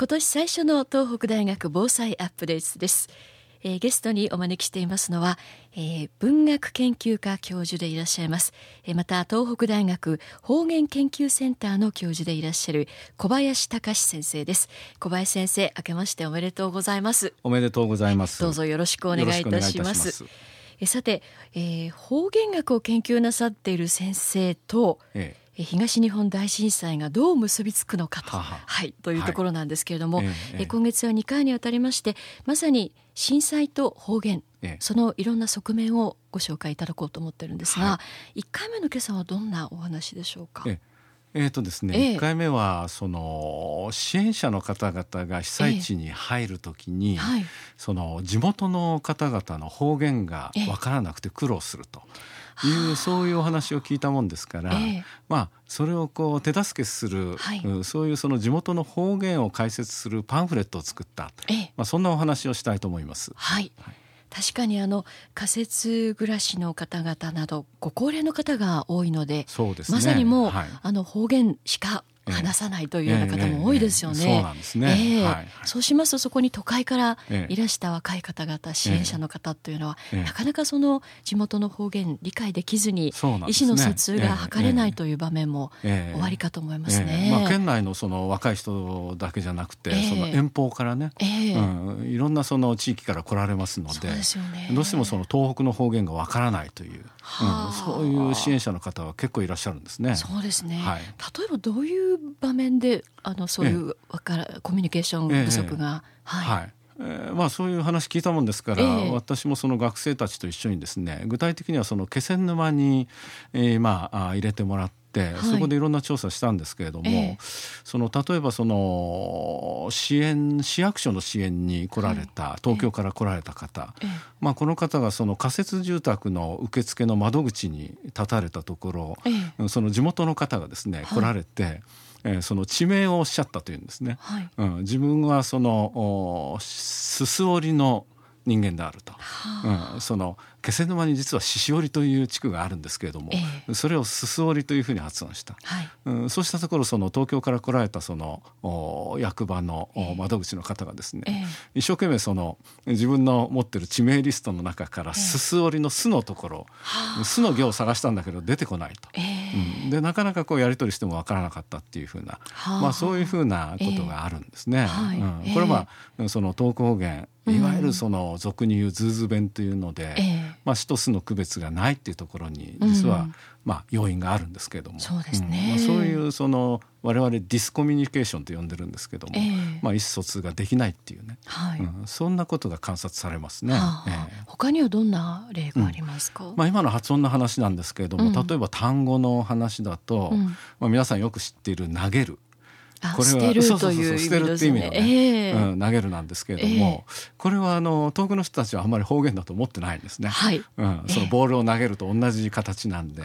今年最初の東北大学防災アップデートです、えー、ゲストにお招きしていますのは、えー、文学研究科教授でいらっしゃいます、えー、また東北大学方言研究センターの教授でいらっしゃる小林隆先生です。小林先生明けましておめでとうございます。おめでとうございます。どうぞよろしくお願いいたします。えさて、えー、方言学を研究なさっている先生と、ええ東日本大震災がどう結びつくのかと,、はい、というところなんですけれども、はい、え今月は2回にわたりましてまさに震災と方言、そのいろんな側面をご紹介いただこうと思ってるんですが、はい、1回目の今朝はどんなお話でしょうか？えーとですね、えー、1回目はその支援者の方々が被災地に入るときに、その地元の方々の方言が分からなくて苦労すると。いうそういうお話を聞いたもんですから、えー、まあそれをこう手助けする、はい、そういうその地元の方言を解説するパンフレットを作った、えー、まあそんなお話をしたいと思います。はい、はい確かにあの仮設暮らしの方々などご高齢の方が多いので、そうですね、まさにもう、はい、あの方言しか話さないというような方も多いですよね。そうなんですね、はい、そうしますとそこに都会からいらした若い方々、支援者の方というのは、なかなかその地元の方言理解できずに、意思の疎通が図れないという場面もおありかと思いますね。まあ、県内のその若い人だけじゃなくて、その遠方からね、うん、いろんなその地域から来られますのでどうしてもその東北の方言がわからないという、うん、そういう支援者の方は結構いらっしゃるんですね。そうですね、はい、例えばどういう場面であのそういうわから、コミュニケーション不足が、はい、はい。えー、まあ、そういう話聞いたもんですから、えー、私もその学生たちと一緒にですね具体的にはその気仙沼に、えー、まあ入れてもらって。はい、そこでいろんな調査したんですけれども、えー、その例えばその支援市役所の支援に来られた、はい、東京から来られた方、えー、まあ、この方がその仮設住宅の受付の窓口に立たれたところ、その地元の方がですね来られて。えー、その地名をおっしゃったというんですね。はい、うん、自分はそのすす織りの人間であると、はあ、うん、その気仙沼に実は獅子折という地区があるんですけれども、えー、それをすす折というふうに発音した、はい、うん、そうしたところその東京から来られたその役場の窓口の方がですね、えー、一生懸命その自分の持ってる地名リストの中からすす折の「す」のところ「す」の行を探したんだけど出てこないと、えー、うん、でなかなかこうやり取りしてもわからなかったっていうふうな、まあ、そういうふうなことがあるんですね。はい。うん、これは、まあ、その東北方言いわゆるその俗に言うズーズ弁というので、まあ、死と巣の区別がないっていうところに実は、まあ、要因があるんですけれども。そうですね、まあ、そういうその我々ディスコミュニケーションと呼んでるんですけども、えー、まあ、意思疎通ができないっていうね、はい。うん、そんなことが観察されますね。はあ。えー、他にはどんな例がありますか、うん、まあ、今の発音の話なんですけれども、うん、例えば単語の話だと、まあ、皆さんよく知っている「投げる」これは捨てるという捨てるっていう意味のね、えー、うん、投げるなんですけれども、えー、これはあの遠くの人たちはあんまり方言だと思ってないんですね。はい、うん、そのボールを投げると同じ形なんで、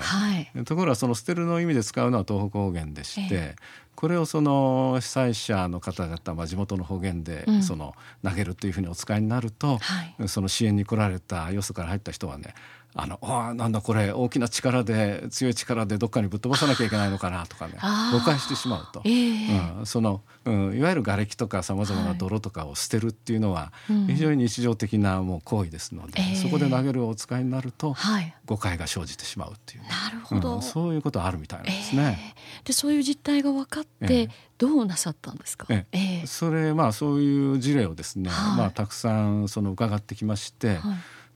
えー、ところがその捨てるの意味で使うのは東北方言でして、これをその被災者の方々、まあ、地元の方言でその投げるというふうにお使いになると、うん、その支援に来られたよそから入った人はねあのあなんだこれ大きな力で強い力でどっかにぶっ飛ばさなきゃいけないのかなとかね誤解してしまうと、えー、うん、その、うん、いわゆる瓦礫とかさまざまな泥とかを捨てるっていうのは、非常に日常的なもう行為ですので、うん、そこで投げるをお使いになると、誤解が生じてしまうっていう、なるほど、うん、そういうことあるみたいなんですね。えー、でそういう実態が分かって、どうなさったんですか、えー、それまあそういう事例をですね、まあ、たくさんその伺ってきまして、はい。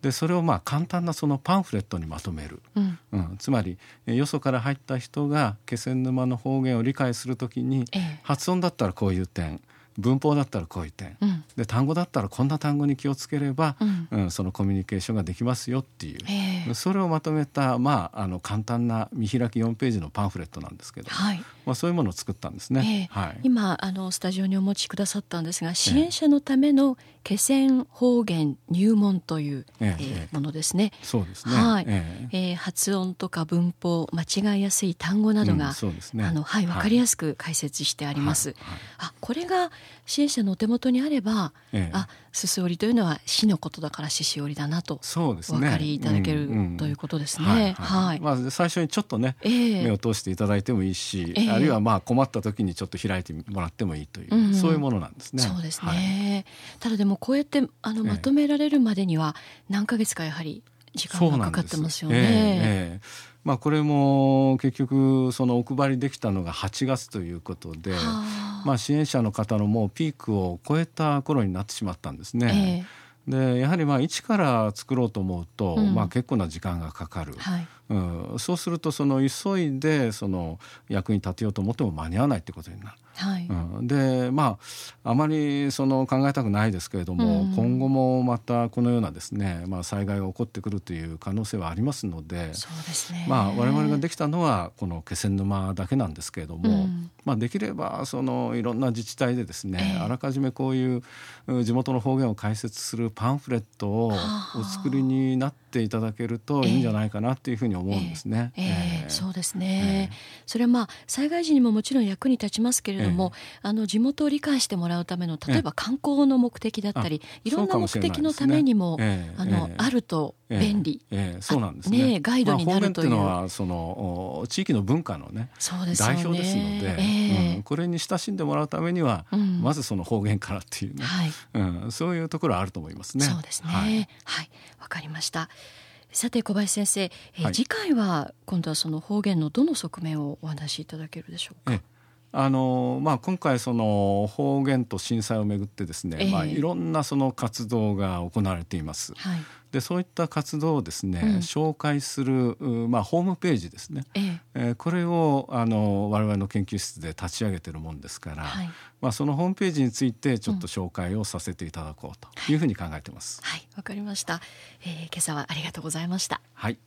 でそれをまあ簡単なそのパンフレットにまとめる、うん、うん、つまりよそから入った人が気仙沼の方言を理解するときに、ええ、発音だったらこういう点文法だったらこういう点、うん、で単語だったらこんな単語に気をつければ、うん、うん、そのコミュニケーションができますよっていう、え。ー、それをまとめた、まあ、あの簡単な見開き4ページのパンフレットなんですけど、はい、まあ、そういうものを作ったんですね。えー、はい、今あのスタジオにお持ちくださったんですが支援者のための気仙方言入門という、ええものですね。そうですね。はい。ええ。ー、発音とか文法間違いやすい単語などが、うん、そうですね。あのはいわかりやすく解説してあります。はい。はい、あこれが支援者のお手元にあれば、ええ、あすす折りというのは死のことだから獅子折りだなとそうですね。お分かりいただける、うんうん、ということですね。はい。はい、まあ最初にちょっとね、えー、目を通していただいてもいいし、えー、あるいはまあ困った時にちょっと開いてもらってもいいという、うん、そういうものなんですね。そうですね。はい、ただでもこうやってあのまとめられるまでには何ヶ月かやはり時間がかかってますよね。えーまあ、これも結局そのお配りできたのが8月ということで、まあ、支援者の方のもうピークを超えた頃になってしまったんですね。えーでやはりまあ一から作ろうと思うと、うん、まあ結構な時間がかかる、はい、うん、そうするとその急いでその役に立てようと思っても間に合わないってことになる。はい、うん、でまああまりその考えたくないですけれども、うん、今後もまたこのようなですね、まあ、災害が起こってくるという可能性はありますのでそうですね、まあ、我々ができたのはこの気仙沼だけなんですけれども、うん、まあ、できればそのいろんな自治体でですね、えー、あらかじめこういう地元の方言を解説するパンフレットをお作りになっていただけるといいんじゃないかなっていうふうに思うんですね。えーえー、そうですね、それはまあ災害時にももちろん役に立ちますけれども、あの地元を理解してもらうための例えば観光の目的だったり、いろんな目的のためにも、あのあると便利、ええそうなんですね、ね、ガイドになるという,、まあ、いうのはその地域の文化のねそうです代表ですので、えーうん、これに親しんでもらうためには、うん、まずその方言からっていうね、はい。うん、そういうところはあると思いますね。そうですね。はい。わ、はい、かりましたさて小林先生、えー、はい、次回は今度はその方言のどの側面をお話しいただけるでしょうか？えあのまあ、今回その方言と震災をめぐってですね、えー、まあ、いろんなその活動が行われています。はい、でそういった活動をですね、うん、紹介する、まあ、ホームページですね、ええ。えー、これをあの我々の研究室で立ち上げているもんですから、はい、まあ、そのホームページについてちょっと紹介をさせていただこうというふうに考えてます。はい。わ、かりました、えー、今朝はありがとうございました。はい